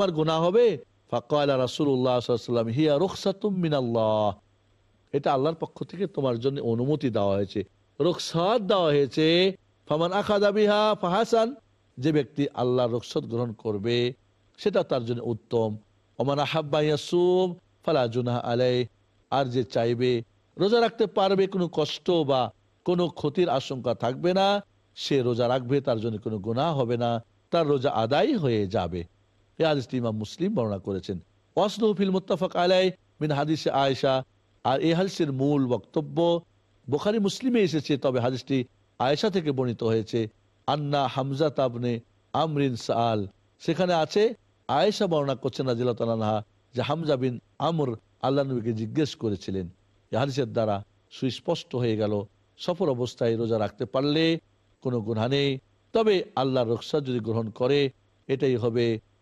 আমার গুণা হবে? এটা আল্লাহর পক্ষ থেকে তোমার জন্য অনুমতি দেওয়া হয়েছে। দেওয়া হয়েছে, ফামান ফাহাসান। যে ব্যক্তি গ্রহণ করবে, সেটা তার জন্য উত্তম। ফালা আলাই আর যে চাইবে, রোজা রাখতে পারবে, কোনো কষ্ট বা কোনো ক্ষতির আশঙ্কা থাকবে না। সে রোজা রাখবে, তার জন্য কোনো গুনাহ হবে না। তার রোজা আদায় হয়ে যাবে। এই হাদিসটি ইমাম মুসলিম বর্ণনা করেছেন। ওয়াসনুফিল মুত্তাফাক আলাই মিন হাদিসে আয়েশা, আর এই হাদিসের মূল বক্তব্য বোখারি মুসলিমে এসেছে, তবে হাদিসটি আয়েশা থেকে বর্ণিত হয়েছে। আন্না হামজা তাবনে আমরিন সাল সেখানে আছে, আয়েশা বর্ণনা করছেন রাজিল্লাহ যে হামজা বিন আমর আল্লাহ নবীকে জিজ্ঞেস করেছিলেন। এই হাদিসের দ্বারা সুস্পষ্ট হয়ে গেল সফর অবস্থায় রোজা রাখতে পারলে কোনো গুণা নেই। তবে আল্লাহর রক্ষা যদি গ্রহণ করে, এটাই হবে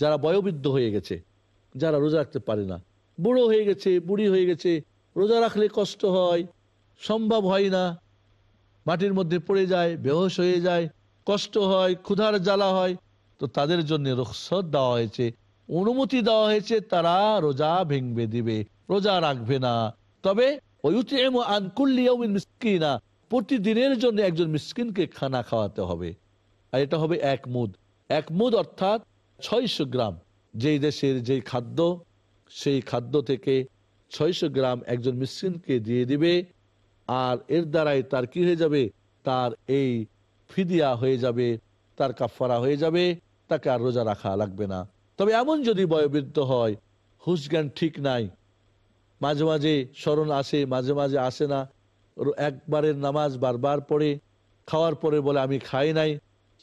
যারা বয়োবৃদ্ধ হয়ে গেছে, যারা রোজা রাখতে পারে না। বুড়ো হয়ে গেছে, বুড়ি হয়ে গেছে, রোজা রাখলে কষ্ট হয়, সম্ভব হয় না। মাটির মধ্যে পড়ে যায়, বেহোশ হয়ে যায়, কষ্ট হয়, ক্ষুধার জ্বালা হয়। তো তাদের জন্য রুখসত দেওয়া হয়েছে, অনুমতি দেওয়া হয়েছে, তারা রোজা ভেঙবে দিবে, রোজা রাখবে না। তবে প্রতিদিনের জন্য একজন মিসকিনকে খানা খাওয়াতে হবে। আর এটা হবে এক মুদ। এক মুদ অর্থাৎ ছয়শো গ্রাম যেই দেশের যেই খাদ্য, সেই খাদ্য থেকে ছয়শো গ্রাম একজন মিসকিনকে দিয়ে দিবে আর এর দ্বারাই তার কি হয়ে যাবে? তার এই ফিদিয়া হয়ে যাবে, তার কাফারা হয়ে যাবে, তাকে আর রোজা রাখা লাগবে না। তবে এমন যদি বয়োবৃদ্ধ হয় হুশ জ্ঞান ঠিক নাই, মাঝে মাঝে স্মরণ আসে, মাঝে মাঝে আসে না, একবারের নামাজ বারবার পড়ে, খাওয়ার পরে বলে, আমি খাই নাই।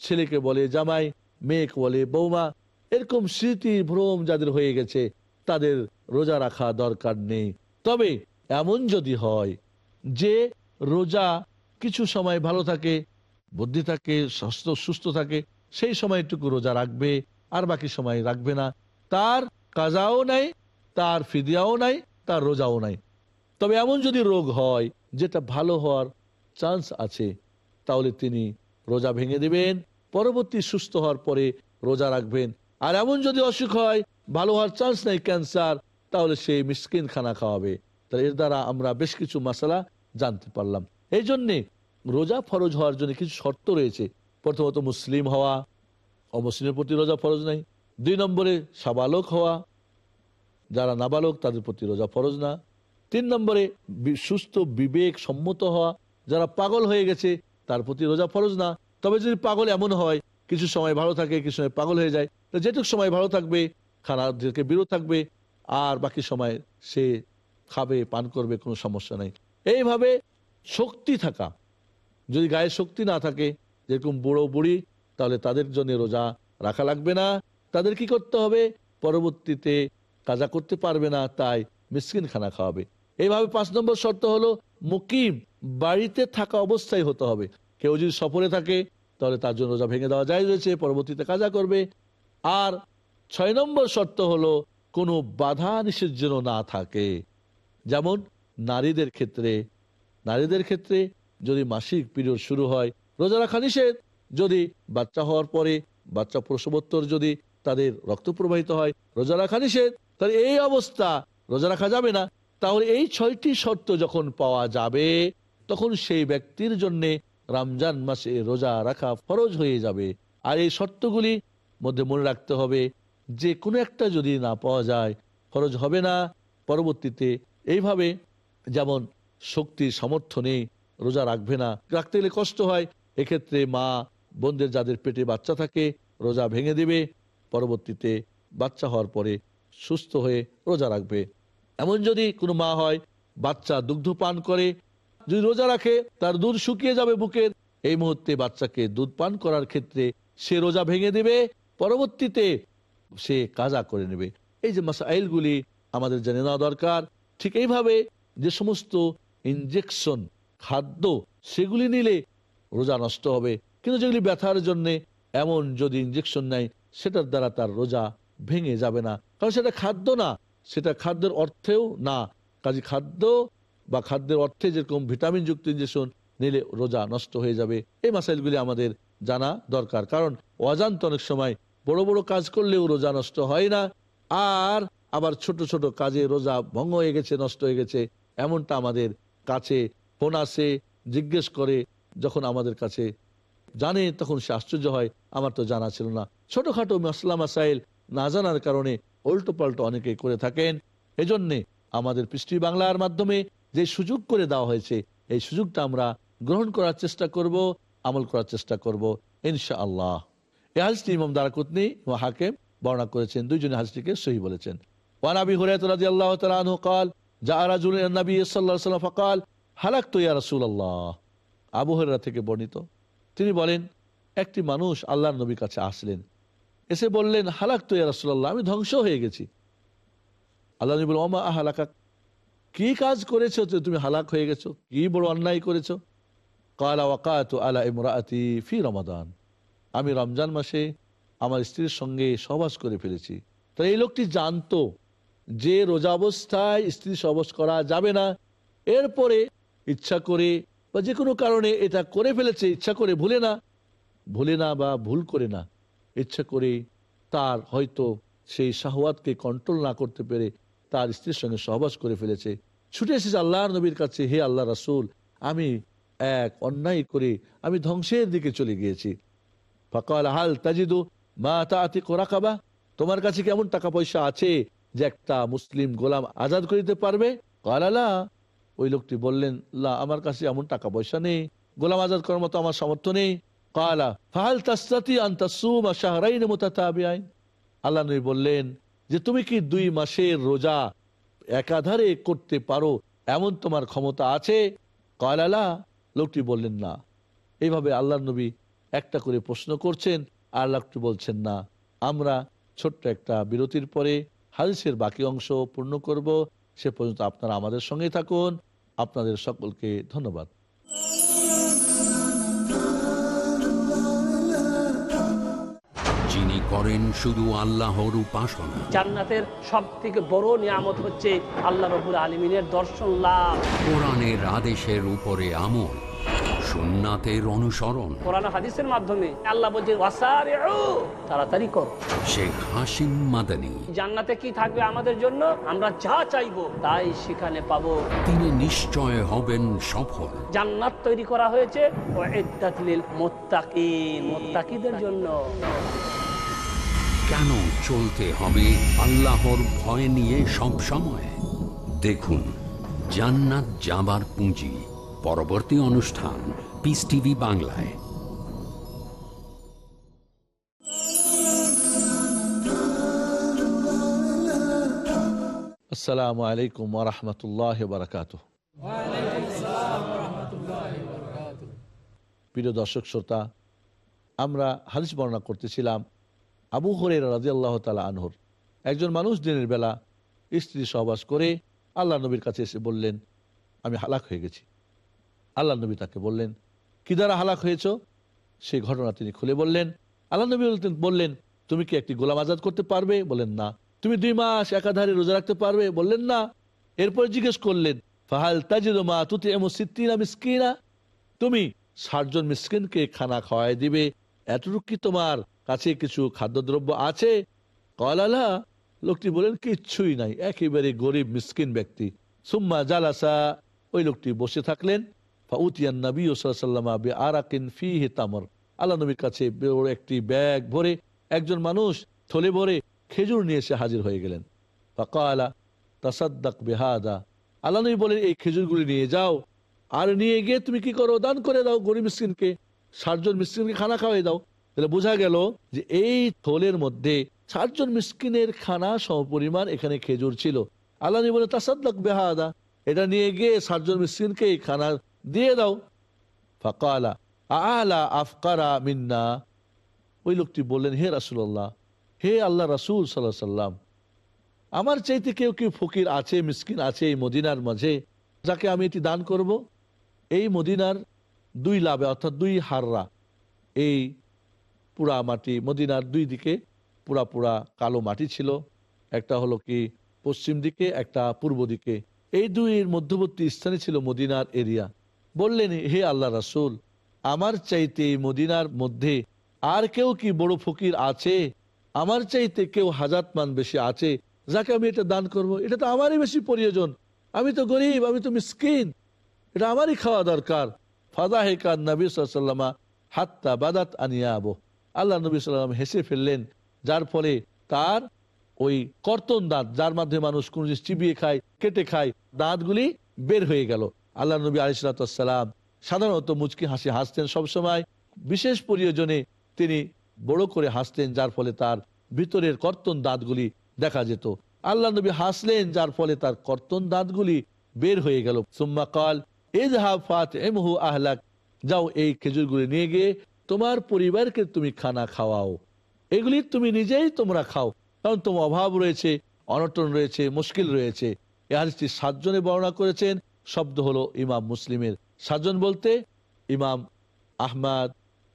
ছেলেকে বলে, জামাই, মেয়েকে বলে, বৌমা এরকম স্মৃতি ভ্রম যাদের হয়ে গেছে, তাদের রোজা রাখা দরকার নেই। তবে এমন যদি হয় যে রোজা কিছু সময় ভালো থাকে, বুদ্ধি থাকে, স্বাস্থ্য সুস্থ থাকে, সেই সময়টুকু রোজা রাখবে, আর বাকি সময় রাখবে না। তার কাজাও নাই, তার ফিদিয়াও নাই, তার রোজাও নাই। তবে এমন যদি রোগ হয়, যেটা ভালো হওয়ার চান্স আছে, তাহলে তিনি রোজা ভেঙে দিবেন, পরবর্তী সুস্থ হওয়ার পরে রোজা রাখবেন। আর এমন যদি অসুখ হয়, ভালো হওয়ার চান্স নেই ক্যান্সার তাহলে সে মিসকিন খানা খাওয়াবে। তাহলে এর দ্বারা আমরা বেশ কিছু মশলা জানতে পারলাম। এই জন্যে রোজা ফরজ হওয়ার জন্য কিছু শর্ত রয়েছে। প্রথমত মুসলিম হওয়া, অমুসলিমের প্রতি রোজা ফরজ নাই। দুই নম্বরে সাবালক হওয়া, যারা নাবালক তাদের প্রতি রোজা ফরজ না। তিন নম্বরে সুস্থ বিবেক সম্মত হওয়া, যারা পাগল হয়ে গেছে তার প্রতি রোজা ফরজ না। তবে যদি পাগল এমন হয় কিছু সময় ভালো থাকে, কিছু সময় পাগল হয়ে যায়। তো যেটুক সময় ভালো থাকবে খানা থেকে বিরত থাকবে, আর বাকি সময় সে খাবে, পান করবে, কোনো সমস্যা নাই। এইভাবে শক্তি থাকা, যদি গায়ে শক্তি না থাকে, যেরকম বুড়ো বুড়ি, তাহলে তাদের জন্য রোজা রাখা লাগবে না। তাদের কি করতে হবে? পরবর্তীতে কাজা করতে পারবে না, তাই মিসকিন খানা খাওয়াবে। এইভাবে পাঁচ নম্বর শর্ত হলো, মুকিম বাড়িতে থাকা অবস্থায় হতে হবে। কেউ যদি সফরে থাকে তাহলে তার জন্য রোজা ভেঙে দেওয়া যায় রয়েছে, পরবর্তীতে কাজা করবে। আর ছয় নম্বর শর্ত হলো, কোনো বাধা নিষেধ যেন না থাকে। যেমন, নারীদের ক্ষেত্রে নারীদের ক্ষেত্রে যদি মাসিক পিরিয়ড শুরু হয়, রোজা রাখা নিষেধ। যদি বাচ্চা হওয়ার পরে বাচ্চা প্রসবোত্তর যদি তাদের রক্ত প্রবাহিত হয়, রোজা রাখা নিষেধ। তাহলে এই অবস্থা, রোজা রাখা যাবে না। তাহলে এই ছয়টি শর্ত যখন পাওয়া যাবে, তখন সেই ব্যক্তির জন্য রমজান মাসে রোজা রাখা ফরজ হয়ে যাবে। আর এই শর্তগুলি মধ্যে মনে রাখতে হবে, যে কোনো একটা যদি না পাওয়া যায়, ফরজ হবে না। পরবর্তীতে এইভাবে যেমন শক্তি, সামর্থ্য নেই, রোজা রাখবে না, রাখতে গেলে কষ্ট হয়, এক্ষেত্রে মা বোনদের যাদের পেটে বাচ্চা থাকে, রোজা ভেঙে দেবে। পরবর্তীতে বাচ্চা হওয়ার পরে সুস্থ হয়ে রোজা রাখবে। এমন যদি কোনো মা হয়, বাচ্চা দুগ্ধ পান করে যদি রোজা রাখে, তার দুধ শুকিয়ে যাবে বুকের এই মুহূর্তে বাচ্চাকে দুধ পান করার ক্ষেত্রে সে রোজা ভেঙে দেবে, পরবর্তীতে সে কাজা করে নেবে। এই যে মাসাইলগুলি আমাদের জেনে নেওয়া দরকার। ঠিক এইভাবে যে সমস্ত ইনজেকশন খাদ্য, সেগুলি নিলে রোজা নষ্ট হবে। কিন্তু যেগুলি ব্যথার জন্য এমন যদি ইনজেকশন নেয়, সেটার দ্বারা তার রোজা ভেঙে যাবে না। কারণ সেটা খাদ্য না। সেটা খাদ্যের অর্থেও না। কাজে খাদ্য বা খাদ্যের অর্থে যেরকম ভিটামিন যুক্ত ইঞ্জেকশন নিলে রোজা নষ্ট হয়ে যাবে। এই মাসাইলগুলি আমাদের জানা দরকার। কারণ অজান্ত অনেক সময় বড় বড় কাজ করলেও রোজা নষ্ট হয় না। আর আবার ছোট ছোট কাজে রোজা ভঙ্গ হয়ে গেছে, নষ্ট হয়ে গেছে, এমনটা আমাদের কাছে ফোন আসে, জিজ্ঞেস করে, যখন আমাদের কাছে জানে, তখন সে আশ্চর্য হয়। আমার তো জানা ছিল না। ছোটখাটো মাসলা মাসাইল না জানার কারণে উল্টো পাল্টো অনেকে করে থাকেন। এজন্যে আমাদের পৃষ্টি বাংলার মাধ্যমে যে সুযোগ করে দেওয়া হয়েছে, এই সুযোগটা আমরা গ্রহণ করার চেষ্টা করব, আমল করার চেষ্টা করব ইনশা আল্লাহ এই ইমাম দারাকুতনি ও হাকেম বর্ণনা করেছেন দুইজন হাজটিকে সহি বলেছেন। ওয়ান আবি হুরায়ত রাজি আল্লাহ তালু কাল যা নবী সাল্লাহ সাল্লাম ফকাল হালাক তো ইয়া আল্লাহ আবহরা থেকে বর্ণিত, তিনি বলেন, একটি মানুষ আল্লাহর নবীর কাছে আসলেন, এসে বললেন হালাক তো ইয়া রসুল্লাহ আমি ধ্বংস হয়ে গেছি। আল্লাহ নবী বলল ওমা আহালাকাক? কি কাজ করেছ যে তুমি হালাক হয়ে গেছো? কি বড় অন্যায় করেছ? কালা ওয়াকাতু আলা ইমরাআতি ফি রমাদান। আমি রমজান মাসে আমার স্ত্রীর সঙ্গে সহবাস করে ফেলেছি। তো এই লোকটি জানতো যে রোজা অবস্থায় স্ত্রী সহবাস করা যাবে না। এরপরে ইচ্ছা করে বা যে কোনো কারণে এটা করে ফেলেছে, ইচ্ছা করে ভুলে না। ভুলে না বা ভুল করে না। ইচ্ছা করে তার হয়তো সেই শাহওয়াতকে কন্ট্রোল না করতে পেরে তার স্ত্রীর সঙ্গে সহবাস করে ফেলেছে। ছুটে এসেছে আল্লাহর নবীর কাছে, হে আল্লাহ রাসুল, আমি এক অন্যায় করে আমি ধ্বংসের দিকে চলে গিয়েছি। ফকাল, হাল তাজিদু মা তাতি কোরাকাবা তোমার কাছে কেমন টাকা পয়সা আছে যে একটা মুসলিম গোলাম আজাদ করে দিতে পারবে? কালালা ওই লোকটি বললেন, লা, আমার কাছে এমন টাকা পয়সা নেই। গোলাম আজাদ করার মতো আমার সামর্থ্য নেই। কালা, ফাহাল তাস্তাতি আন্তাসুমা শাহরাইন মুতাতাবিআইন? আল্লাহ নবী বললেন যে তুমি কি দুই মাসের রোজা একাধারে করতে পারো এমন তোমার ক্ষমতা আছে? কালালা লোকটি বললেন, না। এইভাবে আল্লাহ নবী একটা করে প্রশ্ন করছেন, আর লোকটি বলছেন, না। আমরা ছোট্ট একটা বিরতির পরে হাদিসের বাকি অংশ পূর্ণ করব। সে পর্যন্ত আপনারা আমাদের সঙ্গে থাকুন। আপনাদের সকলকে ধন্যবাদ। করেন শুধু আল্লাহর উপাসনা। জান্নাতের সব থেকে বড় নিয়ামত হচ্ছে আল্লাহ রবুল আলমিনের দর্শন লাভ। কোরআনের আদেশের উপরে আমল সুন্নাতের অনুসরণ। কোরআন হাদিসের মাধ্যমে আল্লাহ বলছে তাড়াতাড়ি করো। শেখ হাসিম মাদানী। জান্নাতে কি থাকবে আমাদের জন্য? আমরা যা চাইব তাই সেখানে পাবো। তিনি নিশ্চয় হবেন সফল। জান্নাত তৈরি করা হয়েছে মুত্তাকিন। জন্য। কেন চলতে হবে আল্লাহর ভয় নিয়ে সব সময়? দেখুন, জান্নাত যাবার পুঁজি, পরবর্তী অনুষ্ঠান পিস টিভি বাংলায়। আসসালামু আলাইকুম ওরহমতুল্লাহ বারকাত প্রিয় দর্শক, শ্রোতা, আমরা হাদিস বর্ণনা করতেছিলাম আবু হরের রাজি আল্লাহ তালা আনহর। একজন মানুষ দিনের বেলা স্ত্রী সহবাস করে আল্লাহ নবীর কাছে এসে বললেন, আমি হালাক হয়ে গেছি। আল্লাহ নবী তাকে বললেন, কি দ্বারা হালাক হয়েছ? সেই ঘটনা তিনি খুলে বললেন। আল্লাহ নবী বললেন, তুমি কি একটি গোলাম আজাদ করতে পারবে? বলেন না। তুমি দুই মাস একাধারে রোজা রাখতে পারবে? বললেন, না। এরপর জিজ্ঞেস করলেন, ফাহাল তাজিদ মা তুতি এমসিদ্দিনা মিসকিনা? তুমি ষাটজন মিসকিনকে খানা খাওয়াই দিবে, এতটুকু কি তোমার কাছে কিছু খাদ্যদ্রব্য আছে? কলালা, লোকটি বলেন কিচ্ছুই নাই, একেবারে গরিব, মিসকিন ব্যক্তি। সুম্মা জালাসা, ওই লোকটি বসে থাকলেন। ফাউতিয়ান নবী আরাকিন ফি কাছে বড় একটি ব্যাগ ভরে একজন মানুষ থলে ভরে খেজুর নিয়ে এসে হাজির হয়ে গেলেন। বলেন, এই খেজুরগুলি নিয়ে যাও। আর নিয়ে গিয়ে তুমি কি করো? দান করে দাও গরিব মিসকিনকে। ষাটজন মিসকিনকে খানা খাওয়াই দাও। তাহলে বোঝা গেল যে এই থলের মধ্যে ষাটজন মিসকিনের খানা সমপরিমাণ এখানে খেজুর ছিল। আল্লাহ বলে, তাসাদ্দাক বেহাদা, এটা নিয়ে গিয়ে ষাটজন মিসকিনকে এই খানা দিয়ে দাও। ফাকালা, আলা আফকারা মিন্না। ওই লোকটি বললেন, হে রাসুল্লাহ হে আল্লাহ রাসুল সাল্লাহ সাল্লাম আমার চাইতে কেউ কেউ ফকির আছে, মিসকিন আছে এই মদিনার মাঝে, যাকে আমি এটি দান করব? এই মদিনার দুই লাভে, অর্থাৎ দুই হাররা, এই পুরা মাটি, মদিনার দুই দিকে পুরা পুরা কালো মাটি ছিল। একটা হলো কি পশ্চিম দিকে, একটা পূর্ব দিকে। এই দুইয়ের মধ্যবর্তী স্থানে ছিল মদিনার এরিয়া। বললেন, হে আল্লাহ রাসুল, আমার চাইতে এই মদিনার মধ্যে আর কেউ কি বড় ফকির আছে? আমার চাইতে কেউ হাজাতমান বেশি আছে, যাকে আমি এটা দান করব? এটা তো আমারই বেশি প্রয়োজন। আমি তো গরিব, আমি তো মিসকিন। এটা আমারই খাওয়া দরকার। ফাদা হেকার নবী সাল্লামা হাত্তা বাদাত আনিয়া আবো আল্লাহ নবী সাল্লাম হেসে ফেললেন, যার ফলে তার ওই কর্তন দাঁত, যার মাধ্যমে মানুষ কোন জিনিস চিবিয়ে খায়, কেটে খায়, দাঁতগুলি বের হয়ে গেল। আল্লাহ নবী আলিসাল্লাম সাধারণত মুচকি হাসি হাসতেন সবসময়। বিশেষ প্রয়োজনে তিনি বড় করে হাসতেন, যার ফলে তার ভিতরের কর্তন দাঁতগুলি দেখা যেত। আল্লাহ নবী হাসলেন, যার ফলে তার কর্তন দাঁতগুলি বের হয়ে গেল। সুম্মা কাল এজহা ফাত এমহু আহলাক, যাও এই খেজুরগুলি নিয়ে গিয়ে তোমার পরিবারকে তুমি খানা খাওয়াও। এগুলি তুমি নিজেই তোমরা খাও। কারণ তোমার অভাব রয়েছে, অনটন রয়েছে, মুশকিল রয়েছে। এ হাদিসটি সাতজনে বর্ণনা করেছেন। শব্দ হলো ইমাম মুসলিমের। সাতজন বলতে ইমাম আহমাদ,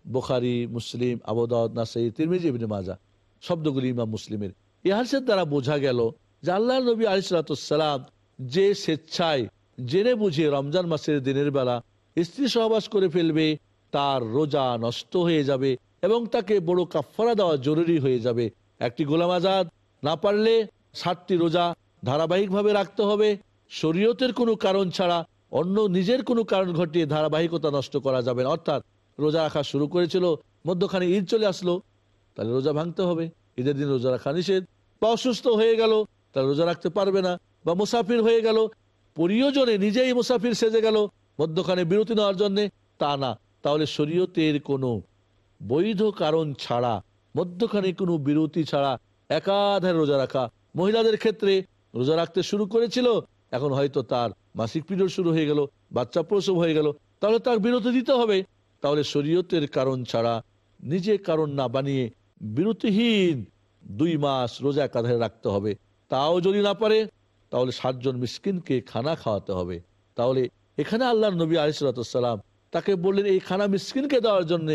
বুখারি, মুসলিম আবুদাউদ নাসাই তিরমিজি, ইবনে মাজা শব্দগুলি ইমাম মুসলিমের। এই হাদিসের দ্বারা বোঝা গেল যে আল্লাহ নবী আলিসালাম যে স্বেচ্ছায় জেনে বুঝে রমজান মাসের দিনের বেলা স্ত্রী সহবাস করে ফেলবে তার রোজা নষ্ট হয়ে যাবে এবং তাকে বড় কাফারা দেওয়া জরুরি হয়ে যাবে। একটি গোলাম আজাদ না পারলে ষাটটি রোজা ধারাবাহিকভাবে রাখতে হবে। শরীয়তের কোনো কারণ ছাড়া অন্য নিজের কোনো কারণ ঘটিয়ে ধারাবাহিকতা নষ্ট করা যাবে না। অর্থাৎ রোজা রাখা শুরু করেছিল, মধ্যখানে ঈদ চলে আসলো, তাহলে রোজা ভাঙতে হবে। ঈদের দিন রোজা রাখা নিষেধ। বা অসুস্থ হয়ে গেল, তাহলে রোজা রাখতে পারবে না। বা মুসাফির হয়ে গেল, প্রিয়জনে নিজেই মুসাফির সেজে গেল, মধ্যখানে বিরতি নেওয়ার জন্যে তা না। তাহলে শরীয়তের কোনো বৈধ কারণ ছাড়া, মধ্যখানে কোনো বিরতি ছাড়া একাধারে রোজা রাখা মহিলাদের ক্ষেত্রে রোজা রাখতে শুরু করেছিল। এখন হয়তো তার মাসিক পিরিয়ড শুরু হয়ে গেল, বাচ্চা প্রসব হয়ে গেল। তাহলে তার বিরতি দিতে হবে। তাহলে শরীয়তের কারণ ছাড়া, নিজে কারণ না বানিয়ে বিরতিহীন দুই মাস রোজা একাধারে রাখতে হবে। তাও যদি না পারে, তাহলে সাতজন মিসকিনকে খানা খাওয়াতে হবে। তাহলে এখানে আল্লাহ নবী আলিসাল্লাম তাকে বললেন, এই খানা মিসকিনকে দেওয়ার জন্য।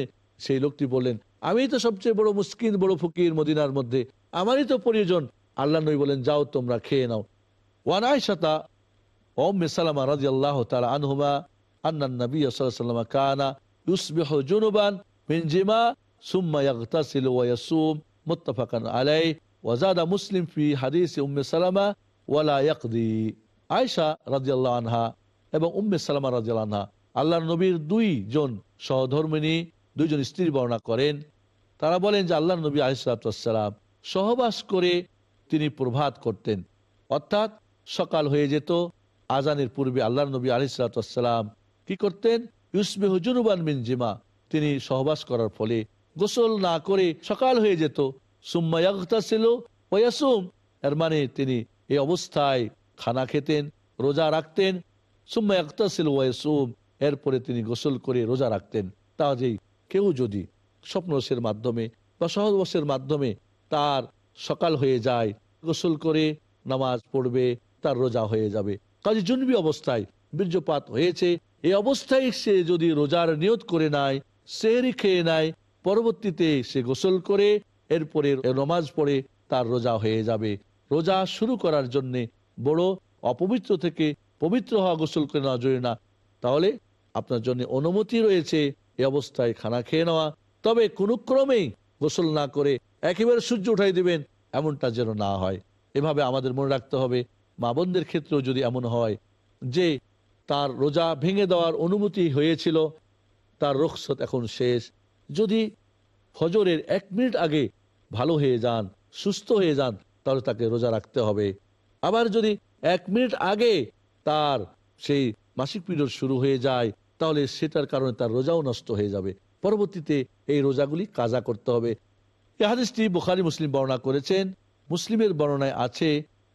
সেই লোকটি বললেন, আমি তো সবচেয়ে বড় মুসকিন, বড় ফকির মদিনার মধ্যে। আমারই তো প্রয়োজন। আল্লাহ নবী বলেন যাও তোমরা, খেয়ে নাও। ওয়ান আয়সাতা ওম সালামা রাজি আল্লাহ তালা আনহুমা আন্নান নবী সাল্লাম কানা ইউসবিহ জুনুবান মিন জিমা, সুম্মা ইয়াগতাসিল ওয়া ইয়াসুম, মুত্তাফাকান আলাই ওয়াজাদা মুসলিম ফি হাদিস উম্মে সালামা ওয়ালা ইয়াকদি। আয়েশা রাদিয়াল্লাহু আনহা এবং উম্মে সালামা রাদিয়াল্লাহু আনহা আল্লাহর নবীর দুইজন সহধর্মিনী, দুইজন স্ত্রী বর্ণনা করেন। তারা বলেন যে আল্লাহ নবী আলিসাল্লাম সহবাস করে তিনি প্রভাত করতেন। অর্থাৎ সকাল হয়ে যেত, আজানের পূর্বে আল্লাহ নবী আলিসাল্লাম কি করতেন? ইউসবেহ জুনুবান বিন জিমা। তিনি সহবাস করার ফলে গোসল না করে সকাল হয়ে যেত। সুম্মায়াগতা ছিল ওয়াসুম এর মানে তিনি এই অবস্থায় খানা খেতেন, রোজা রাখতেন। সুম্মায়াগতা ছিল ওয়াসুম এরপরে তিনি গোসল করে রোজা রাখতেন। তাহলেই কেউ যদি স্বপ্নসের মাধ্যমে বা সহবাসের মাধ্যমে তার সকাল হয়ে যায়, গোসল করে নামাজ পড়বে, তার রোজা হয়ে যাবে। কাজে জন্মী অবস্থায় বীর্যপাত হয়েছে। এই অবস্থায় সে যদি রোজার নিয়ত করে নেয় সেহরি খেয়ে নেয়, পরবর্তীতে সে গোসল করে, এরপরে নমাজ পড়ে তার রোজা হয়ে যাবে। রোজা শুরু করার জন্যে বড় অপবিত্র থেকে পবিত্র হওয়া গোসল করে নেওয়া জরুরি না। তাহলে আপনার জন্য অনুমতি রয়েছে। এই অবস্থায় খানা খেয়ে নেওয়া। তবে কোনো ক্রমেই গোসল না করে একেবারে সূর্য উঠাই দিবেন, এমনটা যেন না হয়। এভাবে আমাদের মনে রাখতে হবে। মা বোনদের ক্ষেত্রেও যদি এমন হয় যে তার রোজা ভেঙে দেওয়ার অনুমতি হয়েছিল, তার রোকসত এখন শেষ। যদি ফজরের এক মিনিট আগে ভালো হয়ে যান, সুস্থ হয়ে যান, তাহলে তাকে রোজা রাখতে হবে। আবার যদি এক মিনিট আগে তার সেই মাসিক পিরিয়ড শুরু হয়ে যায় তাহলে সেটার কারণে তার রোজাও নষ্ট হয়ে যাবে। পরবর্তীতে এই রোজাগুলি কাজা করতে হবে। এ হাদিসটি বুখারি, মুসলিম বর্ণনা করেছেন। মুসলিমের বর্ণনায় আছে,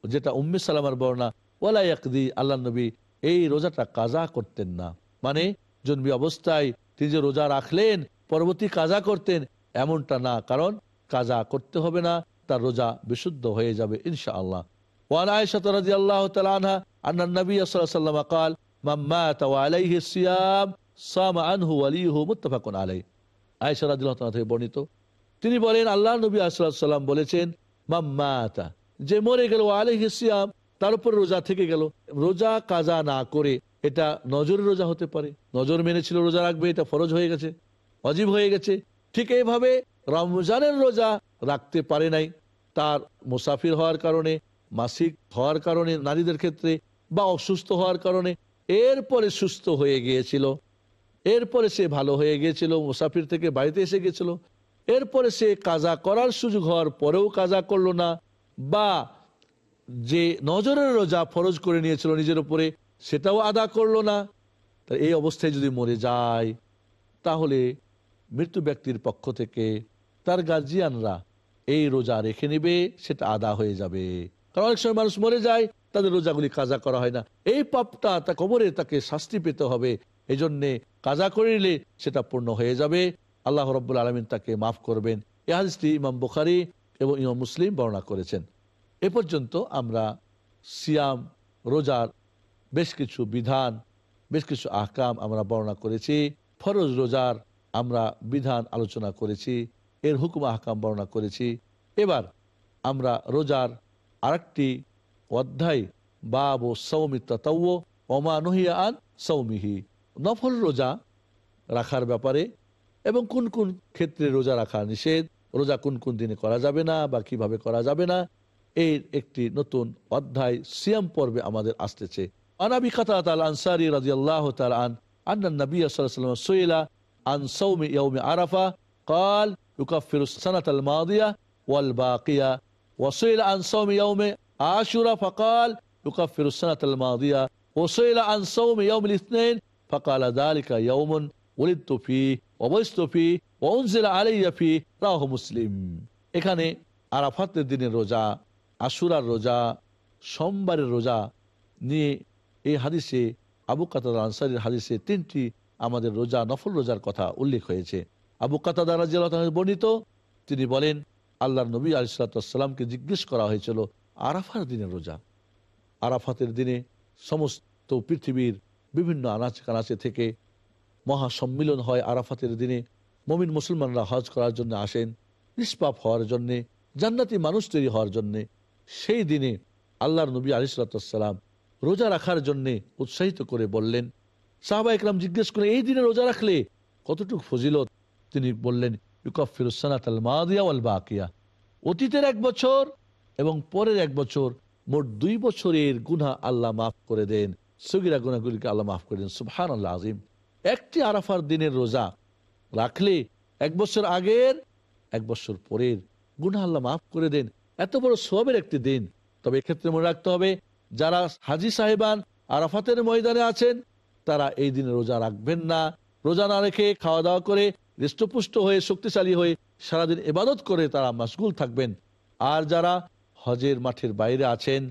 যেটা উম্মে সালামার বর্ণনা, ওয়ালা একদি আল্লাহ নবী এই রোজাটা কাজা করতেন না। মানে জন্মী অবস্থায় তিনি যে রোজা রাখলেন, পরবর্তী কাজা করতেন, এমনটা না। কারণ, কাজা করতে হবে না, তার রোজা বিশুদ্ধ হয়ে যাবে ইনশা আল্লাহ ওয়ান আয়সাত রাজি আল্লাহ তালা আনহা, আন্না সাল্লাম কাল মাম্মা সাম আনহু আলিহু আলাই বর্ণিত। তিনি বলেন আল্লাহ নবী আসসালাম বলেছেন মাম্মাতা যে মরে গেল আলিহি সিয়াম, তার উপর রোজা থেকে গেল। রোজা কাজা না করে, এটা নজর রোজা হতে পারে। নজর মেনেছিল, রোজা রাখবে, এটা ফরজ হয়ে গেছে, অজীব হয়ে গেছে। ঠিক এইভাবে রমজানের রোজা রাখতে পারে নাই। তার মুসাফির হওয়ার কারণে, মাসিক হওয়ার কারণে, নারীদের ক্ষেত্রে, বা অসুস্থ হওয়ার কারণে এরপরে সুস্থ হয়ে গিয়েছিল। এরপরে সে ভালো হয়ে গিয়েছিল, মুসাফির থেকে বাড়িতে এসে গিয়েছিল। এরপরে সে কাজা করার সুযোগ হওয়ার পরেও কাজা করল না, বা যে নজরের রোজা ফরজ করে নিয়েছিল নিজের উপরে, সেটাও আদা করল না। এই অবস্থায় যদি মরে যায়, তাহলে মৃত্যু ব্যক্তির পক্ষ থেকে তার গার্জিয়ানরা এই রোজা রেখে নেবে, সেটা আদা হয়ে যাবে। কারণ অনেক সময় মানুষ মরে যায় তাদের রোজাগুলি কাজা করা হয় না। এই পাপটা তা কবরে তাকে শাস্তি পেতে হবে। এই জন্যে কাজা করিলে সেটা পূর্ণ হয়ে যাবে। আল্লাহ রব্বুল আলমিন তাকে মাফ করবেন। এ ইমাম বুখারি এবং ইমাম মুসলিম বর্ণনা করেছেন। এ পর্যন্ত আমরা সিয়াম, রোজার বেশ কিছু বিধান, বেশ কিছু আহকাম আমরা বর্ণনা করেছি। ফরজ রোজার আমরা বিধান আলোচনা করেছি। এর হুকুম আহকাম বর্ণনা করেছি। এবার আমরা রোজার আরেকটি অধ্যায় বাব ও সৌমিত্তা তৌ ওমা নহিয়া আন সৌমিহি নফল রোজা রাখার ব্যাপারে এবং কোন কোন ক্ষেত্রে রোজা রাখা নিষেধ রোজা কোন কোন দিনে করা যাবে না বা কিভাবে করা যাবে না এর একটি নতুন অধ্যায় সিয়াম পর্বে আমাদের আসতেছে আনাবি কাতাত আল আনসারি রাদিয়াল্লাহ তাআলা আন আন্না নবী সাল্লাল্লাহু আলাইহি ওয়াসাল্লাম সুইলা আন সাওমি ইয়াউমি আরাফা قال يكفر السنة الماضية والباقية وسئل عن صوم يوم عاشوراء فقال يكفر السنة الماضية وسئل عن صوم يوم الاثنين فقال ذلك يوم ولدت فيه وبست فيه وأنزل علي فيه রাহ মুসলিম এখানে আরাফাতের দিনের রোজা আশুরার রোজা সোমবারের রোজা নিয়ে এই হাদিসে আবু কাতাদা আনসারির হাদিসে তিনটি আমাদের রোজা নফল রোজার কথা উল্লেখ হয়েছে আবু কাতাদা রাজিয়াল বর্ণিত তিনি বলেন আল্লাহর নবী আলিসাল্লামকে জিজ্ঞেস করা হয়েছিল আরাফার দিনে রোজা। আরাফাতের দিনে সমস্ত পৃথিবীর বিভিন্ন আনাচে কানাচে থেকে মহা সম্মিলন হয় আরাফাতের দিনে। মমিন মুসলমানরা হজ করার জন্য আসেন, নিষ্পাপ হওয়ার জন্যে, জান্নাতি মানুষ তৈরি হওয়ার জন্যে। সেই দিনে আল্লাহর নবী আলিসাল্লাম রোজা রাখার জন্যে উৎসাহিত করে বললেন, সাহাবা একরাম জিজ্ঞেস করে এই দিনে রোজা রাখলে কতটুকু ফজিলত? তিনি বললেন ইউকাফিরুসানাত আল মাদিয়া বাকিয়া। অতীতের এক বছর এবং পরের এক বছর মোট দুই বছরের গুনাহ আল্লাহ মাফ করে দেন। সগিরা গুনাগুলিকে আল্লাহ মাফ করে দেন। সুবহান আল্লাহ আজিম। একটি আরাফার দিনের রোজা রাখলে এক বছর আগের, এক বছর পরের গুনা আল্লাহ মাফ করে দেন। এত বড় সবের একটি দিন। তবে এক্ষেত্রে মনে রাখতে হবে, যারা হাজি সাহেবান আরাফাতের ময়দানে আছেন, তারা এই দিনে রোজা রাখবেন না। রোজা না রেখে খাওয়া দাওয়া করে হৃষ্টপুষ্ট হয়ে, শক্তিশালী হয়ে সারাদিন এবাদত করে তারা মাসগুল থাকবেন। আর যারা হজের মাঠের বাইরে আছেন।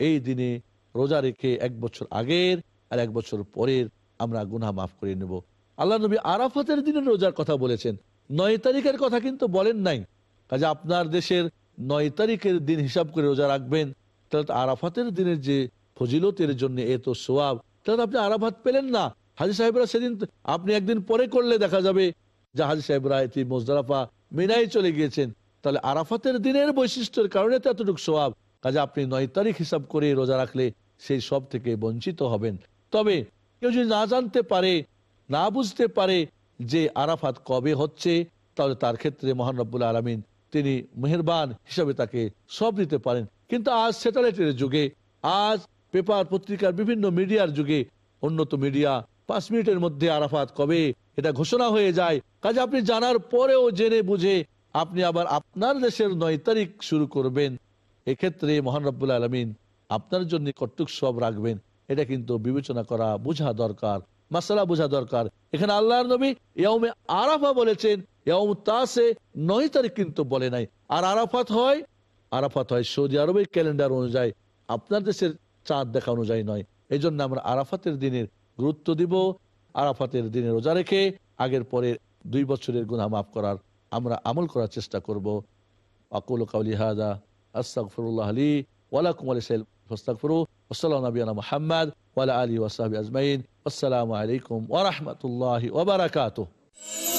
এই দিনে রোজা রেখে এক বছর আগের আর এক বছর পরের আমরা গুনা মাফ করে নেব। আল্লাহ নবী আরাফাতের দিনের রোজার কথা বলেছেন। নয় তারিখের কথা কিন্তু বলেন নাই। কাজে আপনার দেশের নয় তারিখের দিন হিসাব করে রোজা রাখবেন। তাহলে আরাফাতের দিনের যে ফজিলতের জন্য এত সোয়াব তাহলে আপনি আরাফাত পেলেন না। হাজি সাহেবরা সেদিন আপনি একদিন পরে করলে দেখা যাবে যে হাজি সাহেবরা এটি মোজদারাফা মিনাই চলে গিয়েছেন। তাহলে আরাফাতের দিনের বৈশিষ্ট্যের কারণে তো এতটুকু সোয়াব কাজে আপনি নয় তারিখ হিসাব করে রোজা রাখলে সেই সব থেকে বঞ্চিত হবেন। তবে কেউ যদি না জানতে পারে, না বুঝতে পারে যে আরাফাত কবে হচ্ছে, তাহলে তার ক্ষেত্রে মহান রব্বুল আলমিন তিনি মেহরবান হিসাবে তাকে সব দিতে পারেন। কিন্তু আজ স্যাটেলাইটের যুগে, আজ পেপার পত্রিকার বিভিন্ন মিডিয়ার যুগে উন্নত মিডিয়া পাঁচ মিনিটের মধ্যে আরাফাত কবে, এটা ঘোষণা হয়ে যায়। কাজে আপনি জানার পরেও জেনে বুঝে আপনি আবার আপনার দেশের নয় তারিখ শুরু করবেন। এক্ষেত্রে মহান আলমিন আপনার জন্য কটুক সব রাখবেন। এটা কিন্তু বিবেচনা করা বোঝা দরকার, মাসালা বোঝা দরকার। এখানে আল্লাহর নবী ইয়মে আরাফা বলেছেন ইয়ম তাসে, নয় তারিখ কিন্তু বলে নাই। আর আরাফাত হয় আরাফাত হয় সৌদি আরবের ক্যালেন্ডার অনুযায়ী, আপনার দেশের চাঁদ দেখা অনুযায়ী নয়। এই জন্য আমরা আরাফাতের দিনের গুরুত্ব দিব, আরাফাতের দিনে রোজা রেখে আগের পরে দুই বছরের গুণা মাফ করার আমরা আমল করার চেষ্টা করব আকুল কাউলি হাদা আস্তাগফিরুল্লাহ লি ওয়ালাকুম আলাইসাল ফাস্তাগফিরু ওয়াসাল্লামু নবিয়ানা মুহাম্মদ ওয়ালা আলি ওয়াসাহাবি আজমাইন আসসালামু আলাইকুম ওয়া রাহমাতুল্লাহি ওয়া বারাকাতুহু